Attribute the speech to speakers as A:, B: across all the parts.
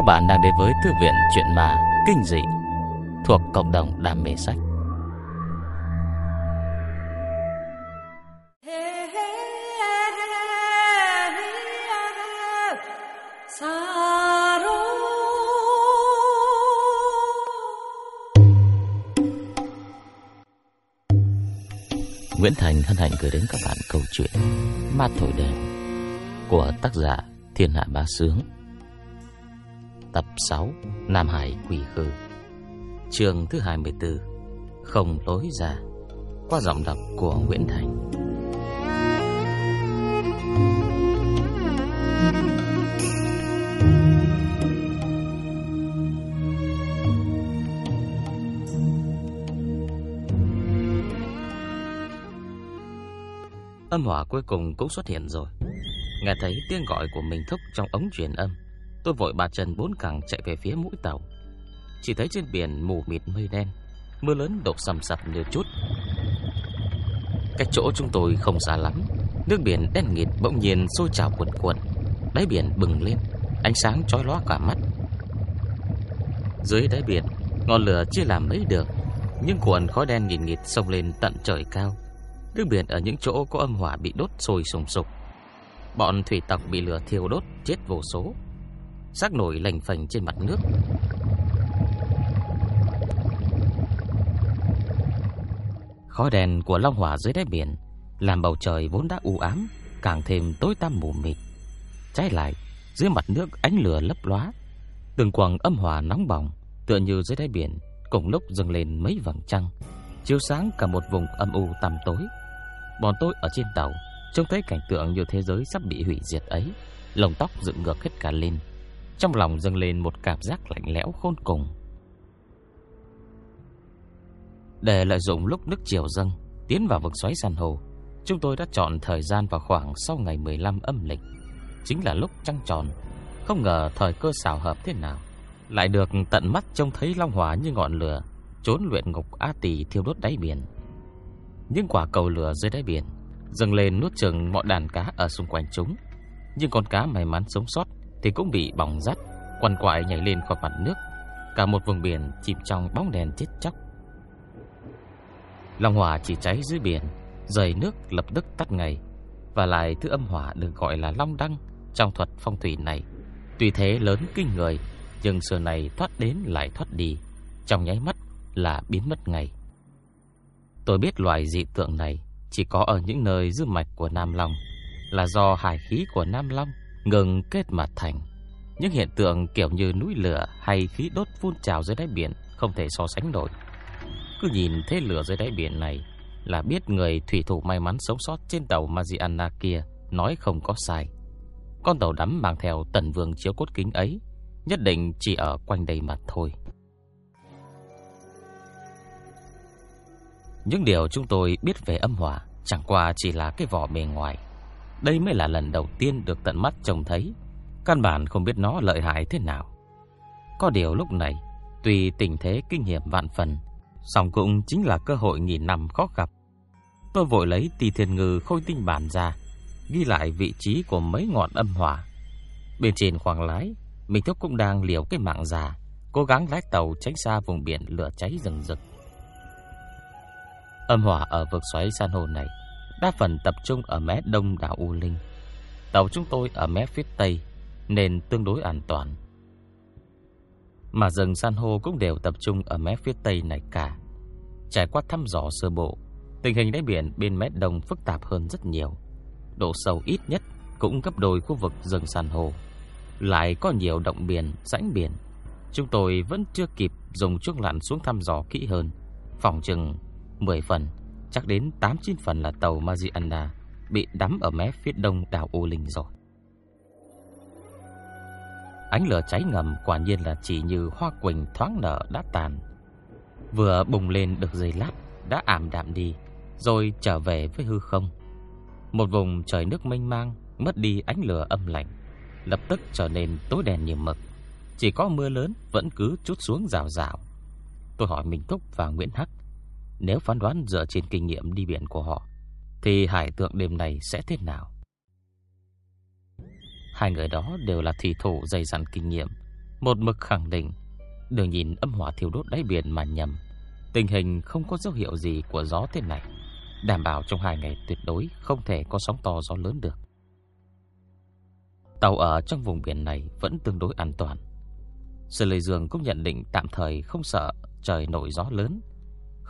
A: Các bạn đang đến với Thư viện Chuyện Ma Kinh Dị Thuộc cộng đồng đam mê sách. Nguyễn Thành hân hạnh gửi đến các bạn câu chuyện Ma Thổi Đèn của tác giả Thiên Hạ Bá Sướng Tập 6 Nam Hải Quỷ Khư. Chương thứ 24 Không lối ra, Qua giọng đọc của Nguyễn Thành. Âm hỏa cuối cùng cũng xuất hiện rồi. Nghe thấy tiếng gọi của mình thúc trong ống truyền âm Tôi vội ba chân bốn cẳng chạy về phía mũi tàu. Chỉ thấy trên biển mù mịt mây đen, Mưa lớn đổ sầm sập như chút. Cách chỗ chúng tôi không xa lắm, Nước biển đen nghịt bỗng nhiên sôi trào cuộn cuộn, Đáy biển bừng lên, Ánh sáng chói lóa cả mắt. Dưới đáy biển, Ngọn lửa chia làm mấy được Nhưng cuộn khói đen nghìn nghịt sông lên tận trời cao. Nước biển ở những chỗ có âm hỏa bị đốt sôi sùng sục. Bọn thủy tộc bị lửa thiêu đốt, chết vô số. Xác nổi lành phành trên mặt nước. Khói đèn của long hỏa dưới đáy biển Làm bầu trời vốn đã u ám, Càng thêm tối tăm mù mịt. Trái lại, Dưới mặt nước ánh lửa lấp lóa, Từng quầng âm hỏa nóng bỏng Tựa như dưới đáy biển Cùng lúc dâng lên mấy vầng trăng, Chiếu sáng cả một vùng âm u tăm tối. Bọn tôi ở trên tàu, Trông thấy cảnh tượng như thế giới sắp bị hủy diệt ấy Lồng tóc dựng ngược hết cả lên. Trong lòng dâng lên một cảm giác lạnh lẽo khôn cùng. Để lợi dụng lúc nước chiều dâng, Tiến vào vực xoáy san hồ Chúng tôi đã chọn thời gian vào khoảng sau ngày 15 âm lịch. Chính là lúc trăng tròn, Không ngờ thời cơ xảo hợp thế nào, Lại được tận mắt trông thấy long hỏa như ngọn lửa, Trốn luyện ngục A Tỳ thiêu đốt đáy biển. Những quả cầu lửa dưới đáy biển dâng lên nuốt chừng mọi đàn cá ở xung quanh chúng. Nhưng con cá may mắn sống sót thì cũng bị bỏng rát, quằn quại nhảy lên khỏi mặt nước. Cả một vùng biển chìm trong bóng đèn chết chóc. Long hỏa chỉ cháy dưới biển, rời nước lập tức tắt ngay. Và lại thứ âm hỏa được gọi là long đăng trong thuật phong thủy này. Tuy thế lớn kinh người, nhưng xưa này thoát đến lại thoát đi, trong nháy mắt là biến mất ngay. Tôi biết loài dị tượng này chỉ có ở những nơi dư mạch của Nam Long là do hải khí của Nam Long ngừng kết mà thành. Những hiện tượng kiểu như núi lửa hay khí đốt phun trào dưới đáy biển không thể so sánh nổi. Cứ nhìn thế lửa dưới đáy biển này là biết người thủy thủ may mắn sống sót trên tàu Mariana kia nói không có sai. Con tàu đắm mang theo tần vương chiếu cốt kính ấy, nhất định chỉ ở quanh đây mà thôi. Những điều chúng tôi biết về âm hỏa chẳng qua chỉ là cái vỏ bề ngoài. Đây mới là lần đầu tiên được tận mắt trông thấy, căn bản không biết nó lợi hại thế nào. Có điều lúc này, tuy tình thế kinh hiểm vạn phần, song cũng chính là cơ hội nghìn năm khó gặp. Tôi vội lấy tỳ thiên ngư khôi tinh bản ra, ghi lại vị trí của mấy ngọn âm hỏa. Bên trên khoang lái, mình thúc cũng đang liều cái mạng già, cố gắng lái tàu tránh xa vùng biển lửa cháy rừng rực. Âm hỏa ở vực xoáy san hô này đa phần tập trung ở mé đông đảo U Linh. Tàu chúng tôi ở mé phía tây nên tương đối an toàn. Mà rừng san hô cũng đều tập trung ở mé phía tây này cả. Trải qua thăm dò sơ bộ, tình hình đáy biển bên mé đông phức tạp hơn rất nhiều. Độ sâu ít nhất cũng gấp đôi khu vực rừng san hô. Lại có nhiều động biển, rãnh biển. Chúng tôi vẫn chưa kịp dùng chuông lặn xuống thăm dò kỹ hơn. Phòng chừng 10 phần, chắc đến 8-9 phần là tàu Mariana bị đắm ở mé phía đông đảo U Linh rồi. Ánh lửa cháy ngầm quả nhiên là chỉ như hoa quỳnh thoáng nở đã tàn. Vừa bùng lên được giây lát đã ảm đạm đi, rồi trở về với hư không. Một vùng trời nước mênh mang mất đi ánh lửa âm lạnh, lập tức trở nên tối đen như mực. Chỉ có mưa lớn vẫn cứ chút xuống rào rào. Tôi hỏi Minh Túc và Nguyễn Hắc nếu phán đoán dựa trên kinh nghiệm đi biển của họ, Thì hải tượng đêm này sẽ thế nào? Hai người đó đều là thủy thủ dày dặn kinh nghiệm, Một mực khẳng định. Đừng nhìn âm hỏa thiêu đốt đáy biển mà nhầm. Tình hình không có dấu hiệu gì của gió thế này. Đảm bảo trong hai ngày tuyệt đối Không thể có sóng to gió lớn được. Tàu ở trong vùng biển này Vẫn tương đối an toàn. Sư Lê Dương cũng nhận định tạm thời không sợ trời nổi gió lớn.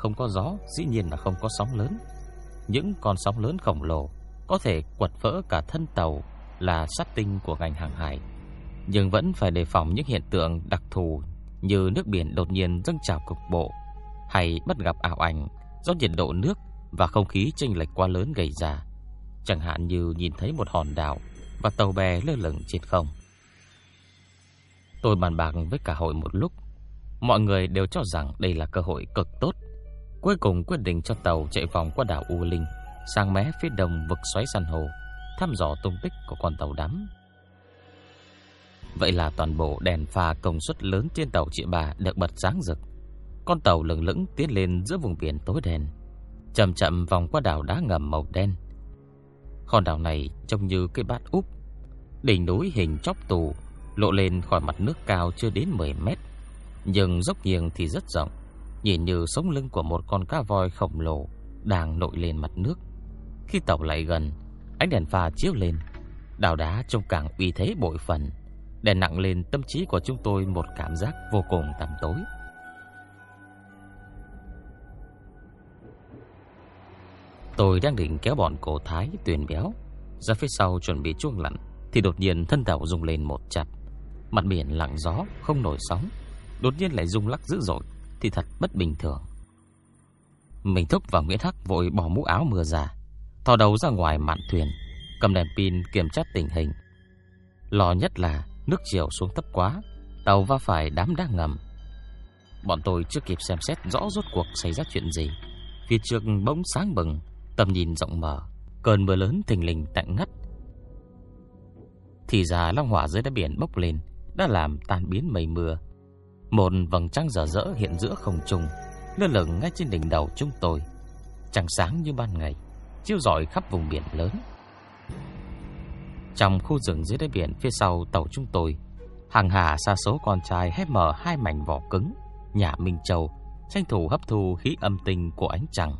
A: Không có gió, dĩ nhiên là không có sóng lớn. Những con sóng lớn khổng lồ Có thể quật vỡ cả thân tàu Là sát tinh của ngành hàng hải. Nhưng vẫn phải đề phòng những hiện tượng đặc thù Như nước biển đột nhiên dâng trào cục bộ Hay bất gặp ảo ảnh Do nhiệt độ nước và không khí chênh lệch quá lớn gây ra. Chẳng hạn như nhìn thấy một hòn đảo Và tàu bè lơ lửng trên không. Tôi bàn bạc với cả hội một lúc. Mọi người đều cho rằng đây là cơ hội cực tốt Cuối cùng quyết định cho tàu chạy vòng qua đảo U Linh, Sang mé phía đông vực xoáy san hồ Thăm dò tung tích của con tàu đắm. Vậy là toàn bộ đèn pha công suất lớn trên tàu chị bà được bật sáng rực. Con tàu lững lững tiến lên giữa vùng biển tối đen, Chậm chậm vòng qua đảo đá ngầm màu đen. Hòn đảo này trông như cái bát úp, Đỉnh núi hình chóp tù, Lộ lên khỏi mặt nước cao chưa đến 10 mét, Nhưng dốc nghiêng thì rất rộng. Nhìn như sống lưng của một con cá voi khổng lồ Đang nổi lên mặt nước. Khi tàu lại gần, Ánh đèn pha chiếu lên. Đảo đá trông càng uy thế bội phần Đèn nặng lên tâm trí của chúng tôi Một cảm giác vô cùng tăm tối. Tôi đang định kéo bọn cổ thái tuyền béo. Ra phía sau chuẩn bị chuông lặn, Thì đột nhiên thân tàu rung lên một chặt Mặt biển lặng gió, không nổi sóng. Đột nhiên lại rung lắc dữ dội. Thì thật bất bình thường. Mình thúc và Nguyễn Hắc vội bỏ mũ áo mưa ra, Thò đầu ra ngoài mạn thuyền, Cầm đèn pin kiểm tra tình hình. Lo nhất là nước chiều xuống thấp quá, Tàu va phải đám đá ngầm. Bọn tôi chưa kịp xem xét rõ rốt cuộc xảy ra chuyện gì. Phía trước bỗng sáng bừng, Tầm nhìn rộng mở, Cơn mưa lớn thình lình tạnh ngắt. Thì ra long hỏa dưới đáy biển bốc lên, Đã làm tan biến mây mưa. Một vầng trăng rỡ rỡ hiện giữa không trung Lơ lửng ngay trên đỉnh đầu chúng tôi. Trăng sáng như ban ngày Chiếu rọi khắp vùng biển lớn. Trong khu rừng dưới đáy biển Phía sau tàu chúng tôi Hàng hà xa số con trai hé mở hai mảnh vỏ cứng Nhà Minh Châu Tranh thủ hấp thu khí âm tinh của ánh trăng.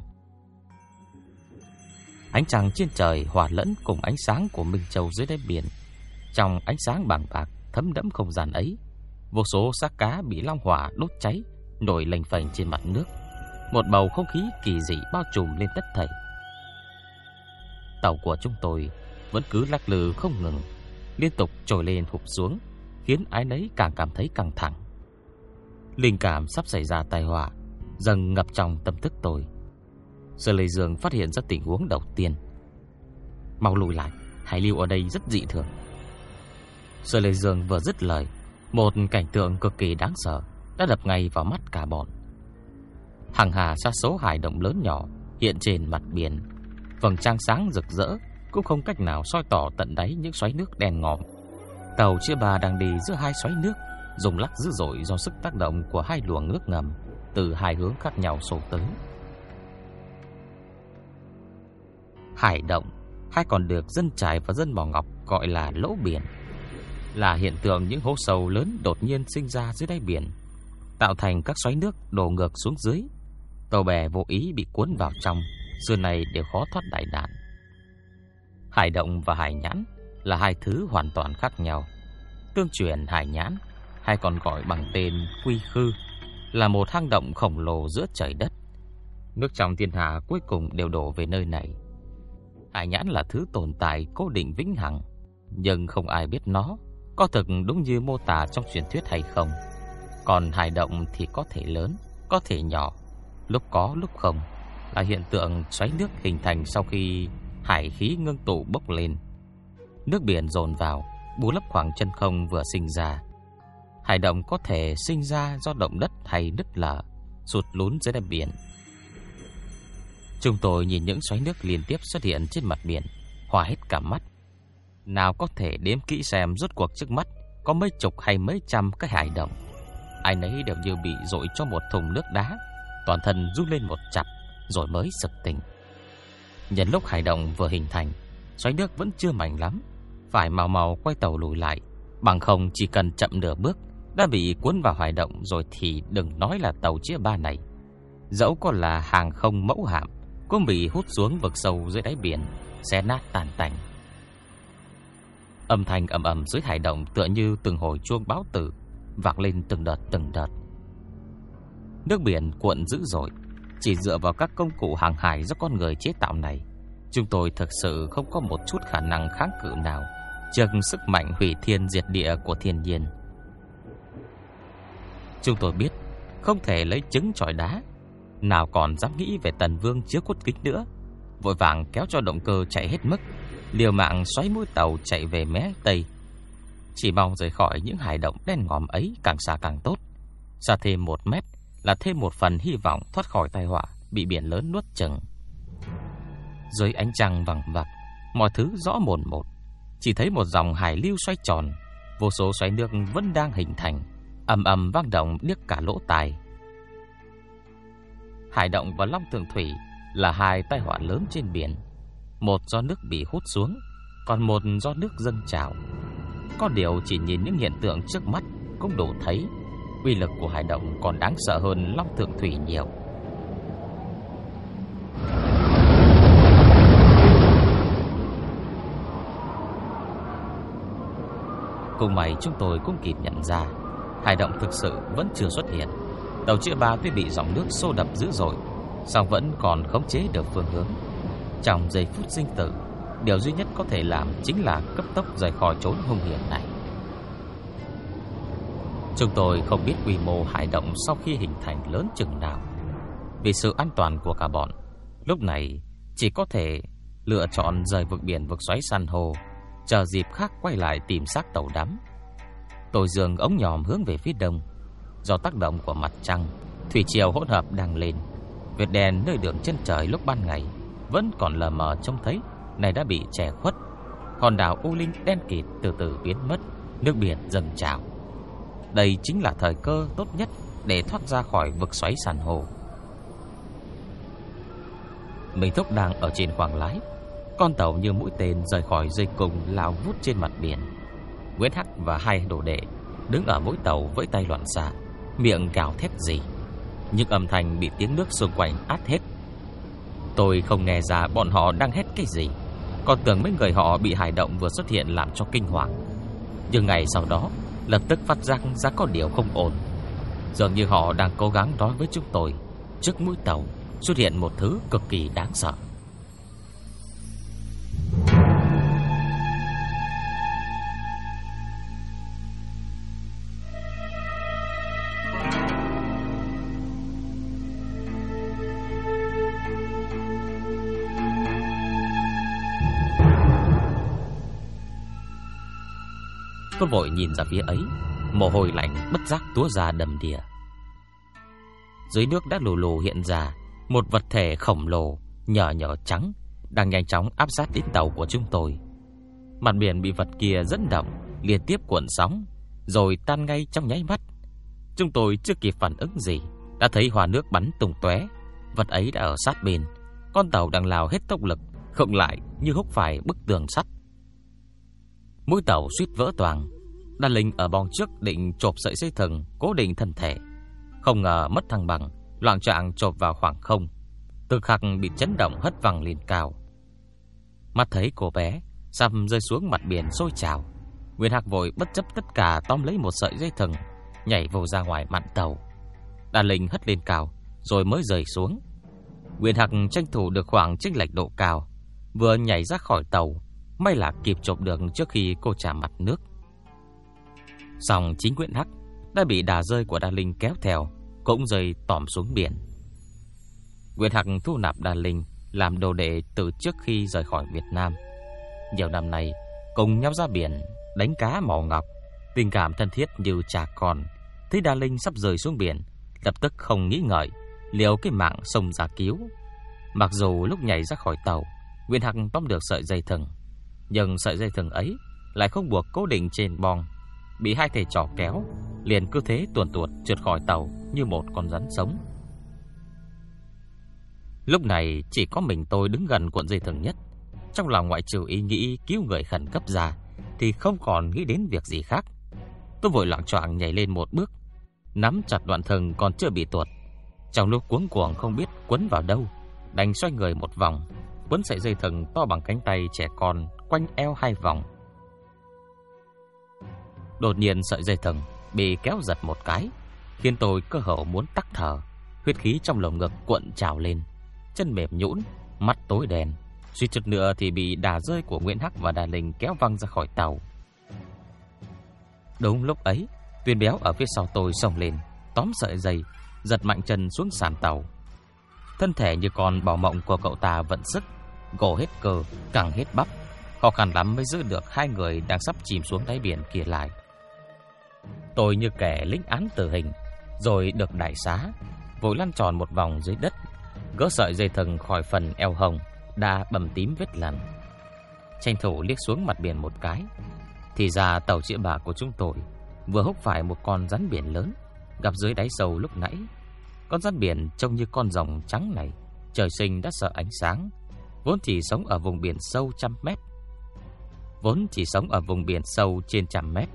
A: Ánh trăng trên trời hòa lẫn cùng ánh sáng của Minh Châu dưới đáy biển. Trong ánh sáng bằng bạc thấm đẫm không gian ấy, vô số xác cá bị long hỏa đốt cháy, nổi lềnh phềnh trên mặt nước. Một bầu không khí kỳ dị bao trùm lên tất thảy. Tàu của chúng tôi vẫn cứ lắc lư không ngừng, liên tục trồi lên hụp xuống, khiến ái nấy càng cảm thấy căng thẳng. Linh cảm sắp xảy ra tai họa dần ngập trong tâm thức tôi. sơ Lê Dương phát hiện ra tình huống đầu tiên Mau lùi lại Hải lưu ở đây rất dị thường Sở Lê Dương vừa dứt lời một cảnh tượng cực kỳ đáng sợ Đã đập ngay vào mắt cả bọn. Hàng hà xa số hải động lớn nhỏ, Hiện trên mặt biển. Vầng trăng sáng rực rỡ, Cũng không cách nào soi tỏ tận đáy những xoáy nước đen ngòm. Tàu chia bà đang đi giữa hai xoáy nước Dùng lắc dữ dội do sức tác động của hai luồng nước ngầm Từ hai hướng khác nhau sổ tới. Hải động hay còn được dân trải và dân mỏ ngọc gọi là lỗ biển là hiện tượng những hố sâu lớn đột nhiên sinh ra dưới đáy biển, tạo thành các xoáy nước đổ ngược xuống dưới. Tàu bè vô ý bị cuốn vào trong, xưa này đều khó thoát đại nạn. Hải động và hải nhãn là hai thứ hoàn toàn khác nhau. Tương truyền hải nhãn, hay còn gọi bằng tên quy khư, là một hang động khổng lồ giữa trời đất. Nước trong thiên hạ cuối cùng đều đổ về nơi này. Hải nhãn là thứ tồn tại cố định vĩnh hằng, Nhưng không ai biết nó. Có thực đúng như mô tả trong truyền thuyết hay không? Còn hải động thì có thể lớn Có thể nhỏ. Lúc có lúc không Là hiện tượng xoáy nước hình thành sau khi Hải khí ngưng tụ bốc lên. Nước biển dồn vào Bù lấp khoảng chân không vừa sinh ra. Hải động có thể sinh ra do động đất hay nứt lở Sụt lún dưới đáy biển. Chúng tôi nhìn những xoáy nước liên tiếp xuất hiện trên mặt biển, hòa hết cả mắt. Nào có thể đếm kỹ xem rốt cuộc trước mắt có mấy chục hay mấy trăm cái hải động. Ai nấy đều như bị dội cho một thùng nước đá, toàn thân rút lên một chập rồi mới sực tỉnh. Nhân lúc hải động vừa hình thành, xoáy nước vẫn chưa mạnh lắm, phải màu màu quay tàu lùi lại, bằng không chỉ cần chậm nửa bước đã bị cuốn vào hải động rồi thì đừng nói là tàu chia ba này. Dẫu có là hàng không mẫu hạm, cũng bị hút xuống vực sâu dưới đáy biển, xé nát tàn tành. Âm thanh ầm ầm dưới hải động tựa như từng hồi chuông báo tử, vang lên từng đợt từng đợt. Nước biển cuộn dữ dội, chỉ dựa vào các công cụ hàng hải do con người chế tạo này, chúng tôi thực sự không có một chút khả năng kháng cự nào trước sức mạnh hủy thiên diệt địa của thiên nhiên. Chúng tôi biết không thể lấy trứng trọi đá, nào còn dám nghĩ về Tần Vương chứa cốt kích nữa, vội vàng kéo cho động cơ chạy hết mức, liều mạng xoáy mũi tàu chạy về mé tây. Chỉ mong rời khỏi những hải động đen ngòm ấy càng xa càng tốt. Xa thêm một mét là thêm một phần hy vọng thoát khỏi tai họa bị biển lớn nuốt chửng. Dưới ánh trăng vằng vặc, mọi thứ rõ mồn một. Chỉ thấy một dòng hải lưu xoay tròn, vô số xoáy nước vẫn đang hình thành, ầm ầm vang động điếc cả lỗ tai. Hải động và Long Tường Thủy là hai tai họa lớn trên biển. Một do nước bị hút xuống, còn một do nước dâng trào. Có điều chỉ nhìn những hiện tượng trước mắt cũng đủ thấy quy lực của hải động còn đáng sợ hơn Long Thượng Thủy nhiều. Cùng mày chúng tôi cũng kịp nhận ra Hải động thực sự vẫn chưa xuất hiện Tàu chữa ba tuy bị dòng nước xô đập dữ dội song vẫn còn khống chế được phương hướng trong giây phút sinh tử, Điều duy nhất có thể làm chính là cấp tốc rời khỏi chốn hung hiểm này. Chúng tôi không biết quy mô hải động sau khi hình thành lớn chừng nào. Vì sự an toàn của cả bọn, Lúc này chỉ có thể lựa chọn rời vực biển vực xoáy san hô, Chờ dịp khác quay lại tìm xác tàu đắm. Tôi dường ống nhòm hướng về phía đông, Do tác động của mặt trăng, Thủy triều hỗn hợp đang lên Vệt đèn nơi đường chân trời lúc ban ngày. Vẫn còn lờ mờ trông thấy Này đã bị che khuất Hòn đảo U Linh đen kịt từ từ biến mất Nước biển dần trào Đây chính là thời cơ tốt nhất Để thoát ra khỏi vực xoáy sàn hồ Mình thúc đang ở trên khoang lái con tàu như mũi tên rời khỏi dây cung lao vút trên mặt biển. Nguyễn Hắc và hai đồ đệ đứng ở mũi tàu với tay loạn xạ, miệng gào thét gì. những âm thanh bị tiếng nước xung quanh át hết. Tôi không nghe ra bọn họ đang hét cái gì, còn tưởng mấy người họ bị hải động vừa xuất hiện làm cho kinh hoàng. Nhưng ngày sau đó, lập tức phát giác ra có điều không ổn. Dường như họ đang cố gắng nói với chúng tôi, trước mũi tàu xuất hiện một thứ cực kỳ đáng sợ. Tôi vội nhìn ra phía ấy. Mồ hôi lạnh bất giác túa ra đầm đìa. Dưới nước đã lù lù hiện ra Một vật thể khổng lồ, Nhỏ nhỏ trắng, Đang nhanh chóng áp sát đến tàu của chúng tôi. Mặt biển bị vật kia dẫn động, Liên tiếp cuộn sóng, Rồi tan ngay trong nháy mắt. Chúng tôi chưa kịp phản ứng gì, Đã thấy hòa nước bắn tung tóe. Vật ấy đã ở sát bên. Con tàu đang lao hết tốc lực, Không lại như húc phải bức tường sắt. Mũi tàu suýt vỡ toàn Đan Linh ở bong trước định chộp sợi dây thừng, Cố định thân thể. Không ngờ mất thăng bằng, Loạn trạng chộp vào khoảng không. Từ khắc bị chấn động hất văng lên cao. Mắt thấy cô bé Sắp rơi xuống mặt biển sôi trào. Nguyên Hạc vội bất chấp tất cả Tóm lấy một sợi dây thừng, Nhảy vô ra ngoài mạn tàu. Đan Linh hất lên cao, Rồi mới rời xuống. Nguyên Hạc tranh thủ được khoảng chênh lệch độ cao, Vừa nhảy ra khỏi tàu May là kịp chộp được trước khi cô trả mặt nước. Xong chính Nguyễn Hắc Đã bị đà rơi của Đa Linh kéo theo, Cũng rơi tòm xuống biển. Nguyễn Hắc thu nạp Đa Linh Làm đồ đệ từ trước khi rời khỏi Việt Nam. Nhiều năm nay, Cùng nhau ra biển, Đánh cá mò ngọc, Tình cảm thân thiết như cha con, Thấy Đa Linh sắp rơi xuống biển, Lập tức không nghĩ ngợi Liều cái mạng sông ra cứu. Mặc dù lúc nhảy ra khỏi tàu Nguyễn Hằng tóm được sợi dây thừng nhưng sợi dây thừng ấy lại không buộc cố định trên bong, bị hai thầy trò kéo, liền cứ thế tuồn tuột trượt khỏi tàu như một con rắn sống. Lúc này chỉ có mình tôi đứng gần cuộn dây thừng nhất, trong lòng ngoại trừ ý nghĩ cứu người khẩn cấp ra thì không còn nghĩ đến việc gì khác. Tôi vội loạn choạng nhảy lên một bước, nắm chặt đoạn thừng còn chưa bị tuột. Trong lúc cuống cuồng không biết quấn vào đâu, đành xoay người một vòng, quấn sợi dây thừng to bằng cánh tay trẻ con quanh eo hai vòng. Đột nhiên sợi dây thừng bị kéo giật một cái, khiến tôi cơ hồ muốn tắc thở. Huyết khí trong lồng ngực cuộn trào lên, chân mềm nhũn, mắt tối đen. Suy chút nữa thì bị đà rơi của Nguyễn Hắc và Đà Linh kéo văng ra khỏi tàu. Đúng lúc ấy, Tuyền béo ở phía sau tôi xông lên, tóm sợi dây, giật mạnh chân xuống sàn tàu. Thân thể như con bò mộng của cậu ta vận sức, gồ hết cơ, cẳng hết bắp. Khó khăn lắm mới giữ được hai người đang sắp chìm xuống đáy biển kia lại. Tôi như kẻ lính án tử hình, rồi được đại xá, vội lăn tròn một vòng dưới đất, gỡ sợi dây thừng khỏi phần eo hồng, đã bầm tím vết lằn. Tranh thủ liếc xuống mặt biển một cái, thì ra tàu chữa bà của chúng tôi vừa húc phải một con rắn biển lớn gặp dưới đáy sâu lúc nãy. Con rắn biển trông như con rồng trắng này, trời sinh đã sợ ánh sáng, vốn chỉ sống ở vùng biển sâu trăm mét. Vốn chỉ sống ở vùng biển sâu trên trăm mét.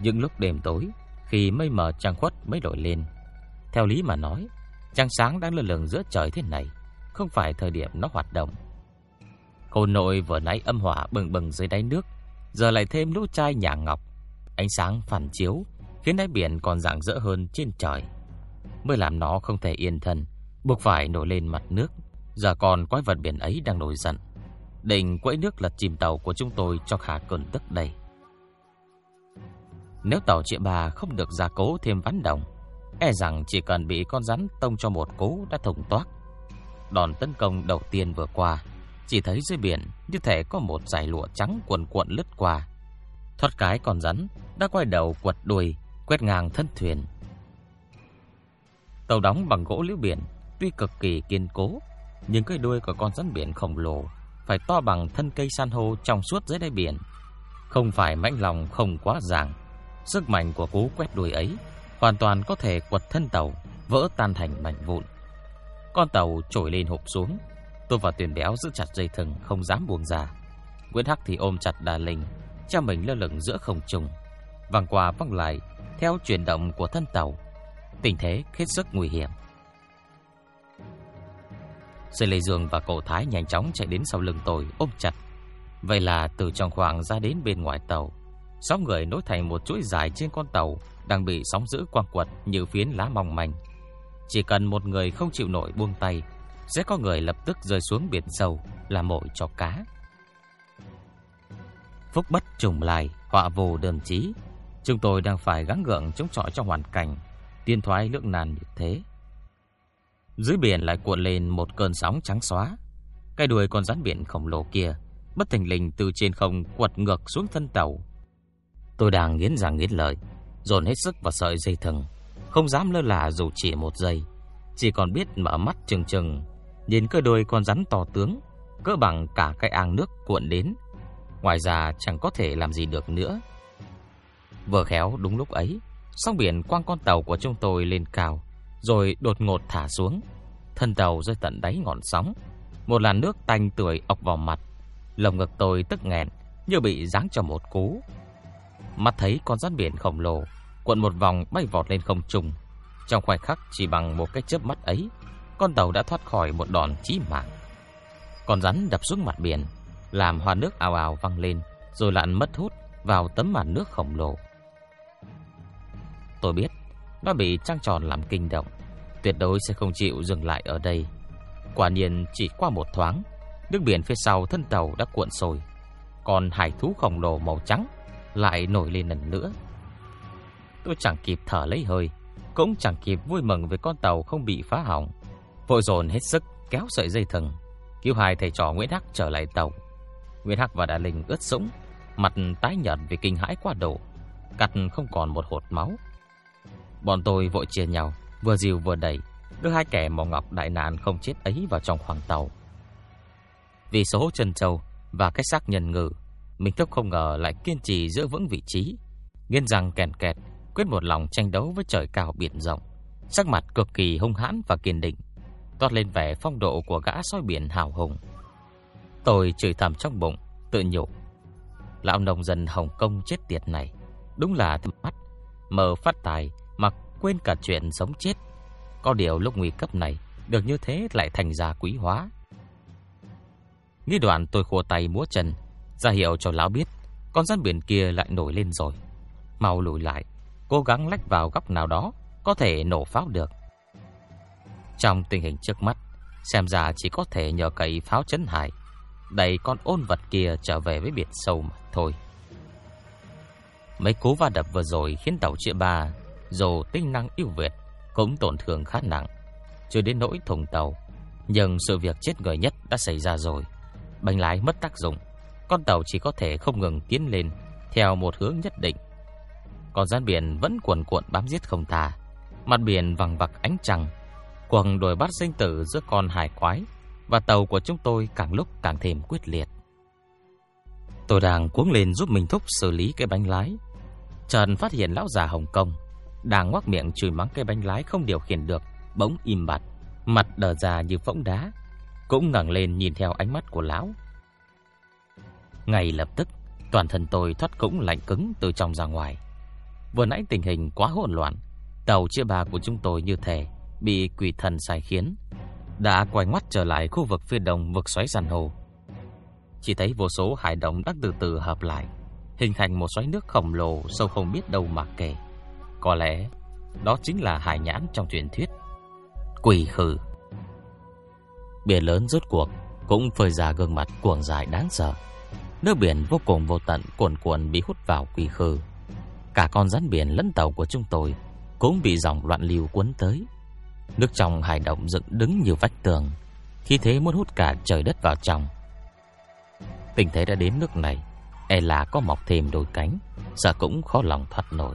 A: Những lúc đêm tối, khi mây mờ trăng khuất mới nổi lên. Theo lý mà nói, trăng sáng đang lơ lửng giữa trời thế này, không phải thời điểm nó hoạt động. Cô nội vừa nãy âm hỏa bừng bừng dưới đáy nước, giờ lại thêm lũ chai nhà ngọc, ánh sáng phản chiếu khiến đáy biển còn rạng rỡ hơn trên trời, mới làm nó không thể yên thân, buộc phải nổi lên mặt nước. Giờ còn quái vật biển ấy đang nổi giận, định quẫy nước lật chìm tàu của chúng tôi cho khả cơn tức đây. Nếu tàu chị bà không được gia cố thêm ván đồng, e rằng chỉ cần bị con rắn tông cho một cú đã thủng toát. Đòn tấn công đầu tiên vừa qua, chỉ thấy dưới biển như thể có một dải lụa trắng cuộn cuộn lướt qua. Thoát cái con rắn đã quay đầu quật đuôi, quét ngang thân thuyền. Tàu đóng bằng gỗ liễu biển, tuy cực kỳ kiên cố, nhưng cái đuôi của con rắn biển khổng lồ phải to bằng thân cây san hô trong suốt dưới đáy biển. Không phải mãnh lòng không quá ràng, sức mạnh của cú quét đuôi ấy hoàn toàn có thể quật thân tàu vỡ tan thành mảnh vụn. Con tàu trồi lên hộp xuống, tôi và Tuyền Béo giữ chặt dây thừng không dám buông ra. Nguyễn Hắc thì ôm chặt Đà Linh, cha mình lơ lửng giữa không trung, văng qua văng lại theo chuyển động của thân tàu. Tình thế hết sức nguy hiểm. Sư Lê Dương và cậu Thái nhanh chóng chạy đến sau lưng tôi ôm chặt. Vậy là từ trong khoảng ra đến bên ngoài tàu, sáu người nối thành một chuỗi dài trên con tàu đang bị sóng dữ quăng quật như phiến lá mong manh. Chỉ cần một người không chịu nổi buông tay, sẽ có người lập tức rơi xuống biển sâu làm mồi cho cá. Phúc bất trùng lại, họa vô đơn chí. Chúng tôi đang phải gắng gượng chống chọi trong hoàn cảnh tiên thoái lưỡng nan như thế. Dưới biển lại cuộn lên một cơn sóng trắng xóa. Cái đuôi con rắn biển khổng lồ kia bất thình lình từ trên không quật ngược xuống thân tàu. Tôi đang nghiến răng nghiến lợi, dồn hết sức vào sợi dây thừng, không dám lơ là dù chỉ một giây, chỉ còn biết mở mắt trừng trừng, nhìn cơ đuôi con rắn to tướng, cỡ bằng cả cái ang nước cuộn đến. Ngoài ra chẳng có thể làm gì được nữa. Vừa khéo đúng lúc ấy, sóng biển quăng con tàu của chúng tôi lên cao, rồi đột ngột thả xuống. Thân tàu rơi tận đáy ngọn sóng, một làn nước tanh tưởi ọc vào mặt. Lồng ngực tôi tức nghẹn, như bị giáng cho một cú. Mắt thấy con rắn biển khổng lồ cuộn một vòng bay vọt lên không trung. Trong khoảnh khắc chỉ bằng một cái chớp mắt ấy, con tàu đã thoát khỏi một đòn chí mạng. Con rắn đập xuống mặt biển, làm hoa nước ào ào văng lên, rồi lặn mất hút vào tấm màn nước khổng lồ. Tôi biết, nó bị trăng tròn làm kinh động, tuyệt đối sẽ không chịu dừng lại ở đây. Quả nhiên chỉ qua một thoáng, nước biển phía sau thân tàu đã cuộn sôi, còn hải thú khổng lồ màu trắng lại nổi lên lần nữa. Tôi chẳng kịp thở lấy hơi, cũng chẳng kịp vui mừng với con tàu không bị phá hỏng. Vội dồn hết sức kéo sợi dây thừng, cứu hai thầy trò Nguyễn Hắc trở lại tàu. Nguyễn Hắc và Đà Linh ướt sũng, mặt tái nhợt vì kinh hãi quá độ, cặt không còn một hột máu. Bọn tôi vội chia nhau, vừa dìu vừa đẩy, đưa hai kẻ màu ngọc đại nạn không chết ấy vào trong khoang tàu. Vì số chân châu và cái xác nhân ngự, mình cấp không ngờ lại kiên trì giữ vững vị trí, nghiến răng kèn kẹt, quyết một lòng tranh đấu với trời cao biển rộng, sắc mặt cực kỳ hung hãn và kiên định, toát lên vẻ phong độ của gã soi biển hào hùng. Tôi chửi thầm trong bụng, tự nhủ, lão nông dân Hồng Kông chết tiệt này, đúng là thâm mắt mờ phát tài mà quên cả chuyện sống chết. Có điều lúc nguy cấp này, được như thế lại thành ra quý hóa. Nghĩ đoạn tôi khua tay múa chân, ra hiệu cho lão biết con rắn biển kia lại nổi lên rồi. Mau lùi lại, cố gắng lách vào góc nào đó có thể nổ pháo được. Trong tình hình trước mắt, xem ra chỉ có thể nhờ cậy pháo chấn hải, đẩy con ôn vật kia trở về với biển sâu mà thôi. Mấy cú va đập vừa rồi khiến tàu chia ba dù tinh năng ưu việt cũng tổn thương khá nặng, chưa đến nỗi thùng tàu. Nhưng sự việc chết người nhất đã xảy ra rồi. Bánh lái mất tác dụng, con tàu chỉ có thể không ngừng tiến lên theo một hướng nhất định. Còn gian biển vẫn cuồn cuộn bám giết không tha, mặt biển vằng vặc ánh trăng. Cuộc đuổi bắt sinh tử giữa con hải quái và tàu của chúng tôi càng lúc càng thêm quyết liệt. Tôi đang cuống lên giúp mình thúc xử lý cái bánh lái. Trần phát hiện lão già Hồng Kông đang ngoác miệng chửi mắng cái bánh lái không điều khiển được, bỗng im bặt, mặt đờ ra như phỗng đá, cũng ngẩng lên nhìn theo ánh mắt của lão. Ngay lập tức, toàn thân tôi thoát cũng lạnh cứng từ trong ra ngoài. Vừa nãy tình hình quá hỗn loạn, tàu chia ba của chúng tôi như thể bị quỷ thần sai khiến, đã quay ngoắt trở lại khu vực phía đông vực xoáy san hồ. Chỉ thấy vô số hải động đang từ từ hợp lại, hình thành một xoáy nước khổng lồ sâu không biết đâu mà kể. Có lẽ đó chính là hải nhãn trong truyền thuyết. Quỷ khử. Biển lớn rốt cuộc cũng phơi ra gương mặt cuồng dài đáng sợ. Nước biển vô cùng vô tận cuồn cuộn bị hút vào quỷ khử. Cả con rắn biển lẫn tàu của chúng tôi cũng bị dòng loạn lưu cuốn tới. Nước trong hải động dựng đứng như vách tường, khi thế muốn hút cả trời đất vào trong. Tình thế đã đến nước này, e là có mọc thêm đôi cánh, sợ cũng khó lòng thoát nổi.